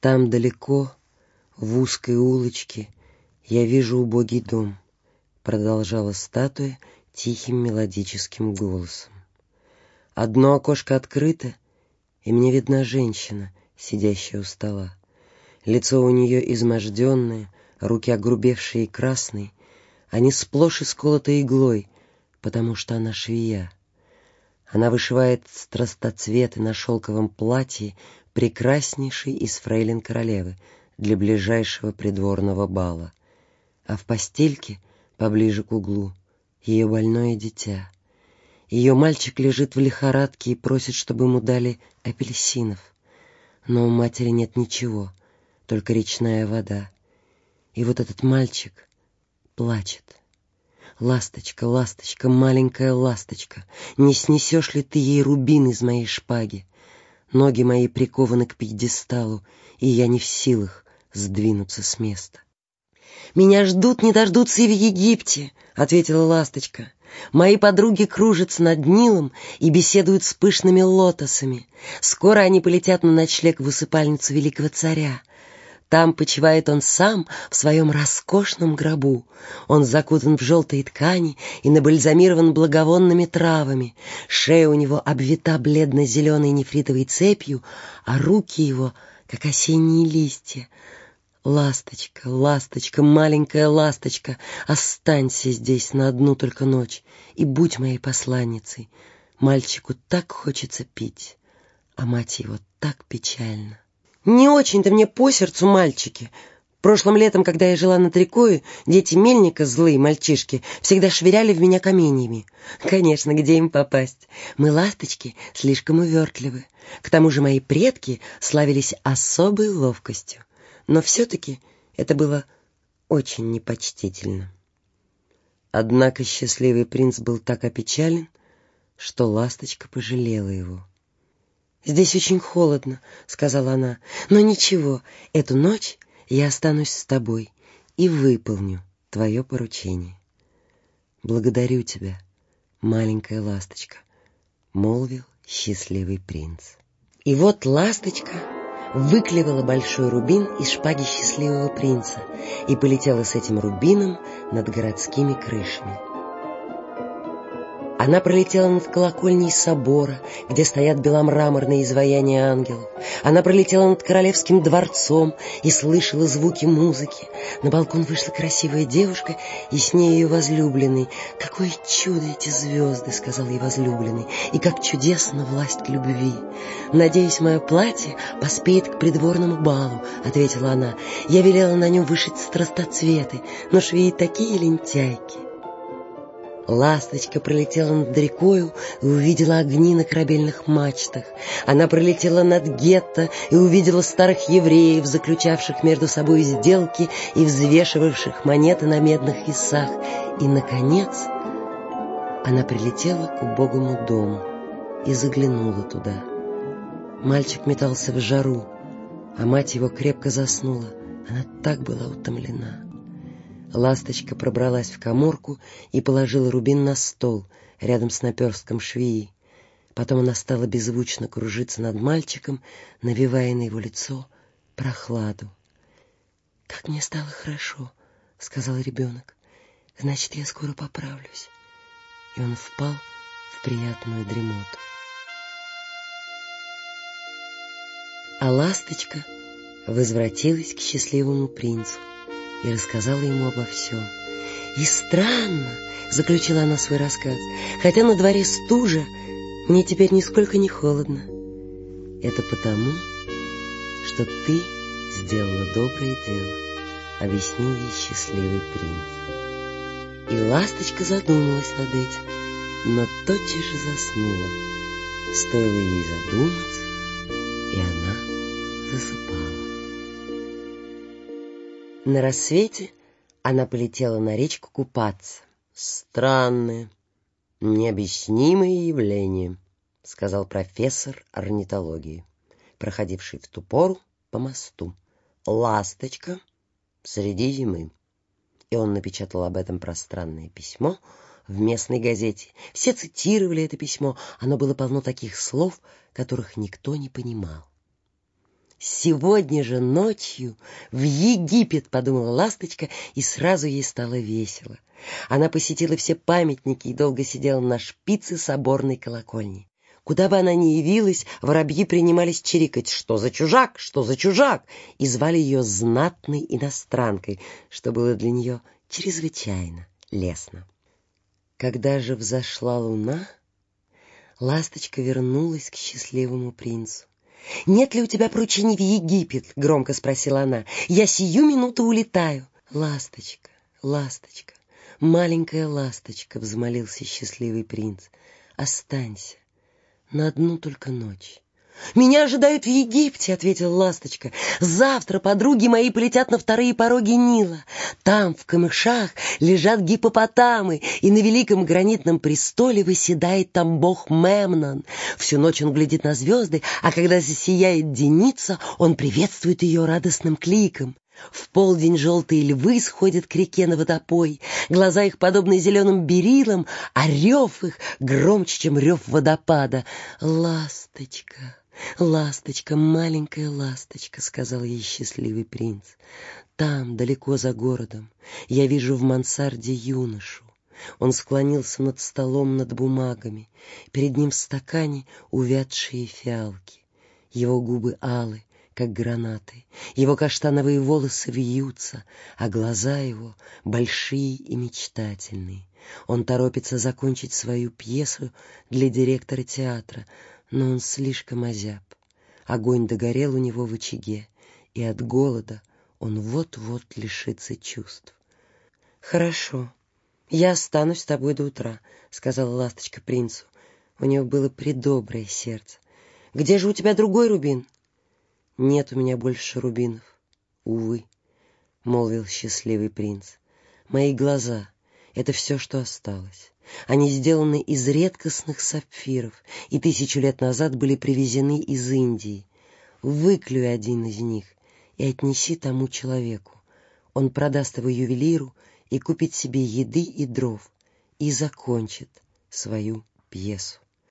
Там далеко, в узкой улочке, я вижу убогий дом, продолжала статуя тихим мелодическим голосом. Одно окошко открыто, и мне видна женщина, сидящая у стола. Лицо у нее изможденное, руки огрубевшие и красные, они сплошь исколоты иглой, потому что она швея. Она вышивает страстоцветы на шелковом платье, прекраснейшей из фрейлин королевы, для ближайшего придворного бала. А в постельке, поближе к углу, ее больное дитя. Ее мальчик лежит в лихорадке и просит, чтобы ему дали апельсинов. Но у матери нет ничего, только речная вода. И вот этот мальчик плачет. Ласточка, ласточка, маленькая ласточка, не снесешь ли ты ей рубин из моей шпаги? Ноги мои прикованы к пьедесталу, и я не в силах сдвинуться с места. «Меня ждут, не дождутся и в Египте», — ответила ласточка. «Мои подруги кружатся над Нилом и беседуют с пышными лотосами. Скоро они полетят на ночлег в усыпальницу великого царя. Там почивает он сам в своем роскошном гробу. Он закутан в желтые ткани и набальзамирован благовонными травами. Шея у него обвита бледно-зеленой нефритовой цепью, а руки его, как осенние листья. Ласточка, ласточка, маленькая ласточка, останься здесь на одну только ночь и будь моей посланницей. Мальчику так хочется пить, а мать его так печально. Не очень-то мне по сердцу мальчики. Прошлым летом, когда я жила на Трикое, дети Мельника, злые мальчишки, всегда швыряли в меня каменьями. Конечно, где им попасть? Мы, ласточки, слишком увертливы. К тому же мои предки славились особой ловкостью. Но все-таки это было очень непочтительно. Однако счастливый принц был так опечален, что ласточка пожалела его. «Здесь очень холодно», — сказала она. «Но ничего, эту ночь я останусь с тобой и выполню твое поручение». «Благодарю тебя, маленькая ласточка», — молвил счастливый принц. И вот ласточка выклевала большой рубин из шпаги счастливого принца и полетела с этим рубином над городскими крышами. Она пролетела над колокольней собора, где стоят беломраморные изваяния ангелов. Она пролетела над королевским дворцом и слышала звуки музыки. На балкон вышла красивая девушка, и с ней ее возлюбленный. «Какое чудо эти звезды!» — сказал ей возлюбленный. «И как чудесна власть любви!» «Надеюсь, мое платье поспеет к придворному балу», — ответила она. «Я велела на нем вышить страстоцветы, но швеи такие лентяйки». Ласточка пролетела над рекою и увидела огни на корабельных мачтах. Она пролетела над гетто и увидела старых евреев, заключавших между собой сделки и взвешивавших монеты на медных весах. И, наконец, она прилетела к убогому дому и заглянула туда. Мальчик метался в жару, а мать его крепко заснула. Она так была утомлена. Ласточка пробралась в коморку и положила рубин на стол рядом с наперстком швеи. Потом она стала беззвучно кружиться над мальчиком, навевая на его лицо прохладу. «Как мне стало хорошо», — сказал ребенок. «Значит, я скоро поправлюсь». И он впал в приятную дремоту. А ласточка возвратилась к счастливому принцу и рассказала ему обо всем. «И странно», — заключила она свой рассказ, «хотя на дворе стужа, мне теперь нисколько не холодно. Это потому, что ты сделала доброе дело», — объяснил ей счастливый принц. И ласточка задумалась над этим, но тотчас же заснула. Стоило ей задуматься, и она засыпала. На рассвете она полетела на речку купаться. «Странное, необъяснимое явление», — сказал профессор орнитологии, проходивший в ту пору по мосту. «Ласточка среди зимы». И он напечатал об этом пространное письмо в местной газете. Все цитировали это письмо, оно было полно таких слов, которых никто не понимал. Сегодня же ночью в Египет, подумала ласточка, и сразу ей стало весело. Она посетила все памятники и долго сидела на шпице соборной колокольни. Куда бы она ни явилась, воробьи принимались чирикать «Что за чужак? Что за чужак?» и звали ее знатной иностранкой, что было для нее чрезвычайно лестно. Когда же взошла луна, ласточка вернулась к счастливому принцу. «Нет ли у тебя поручений в Египет?» — громко спросила она. «Я сию минуту улетаю». «Ласточка, ласточка, маленькая ласточка!» — взмолился счастливый принц. «Останься на одну только ночь». «Меня ожидают в Египте», — ответила ласточка. «Завтра подруги мои полетят на вторые пороги Нила. Там, в камышах, лежат гипопотамы, и на великом гранитном престоле выседает там бог Мемнон. Всю ночь он глядит на звезды, а когда засияет деница, он приветствует ее радостным кликом. В полдень желтые львы сходят к реке на водопой, глаза их подобны зеленым берилам, а рев их громче, чем рев водопада. «Ласточка!» «Ласточка, маленькая ласточка», — сказал ей счастливый принц. «Там, далеко за городом, я вижу в мансарде юношу. Он склонился над столом над бумагами. Перед ним в стакане увядшие фиалки. Его губы алы, как гранаты. Его каштановые волосы вьются, а глаза его большие и мечтательные. Он торопится закончить свою пьесу для директора театра, но он слишком озяб. Огонь догорел у него в очаге, и от голода он вот-вот лишится чувств. «Хорошо, я останусь с тобой до утра», — сказала ласточка принцу. У него было предоброе сердце. «Где же у тебя другой рубин?» «Нет у меня больше рубинов, увы», — молвил счастливый принц. «Мои глаза — это все, что осталось. Они сделаны из редкостных сапфиров и тысячу лет назад были привезены из Индии. Выклюй один из них и отнеси тому человеку. Он продаст его ювелиру и купит себе еды и дров и закончит свою пьесу.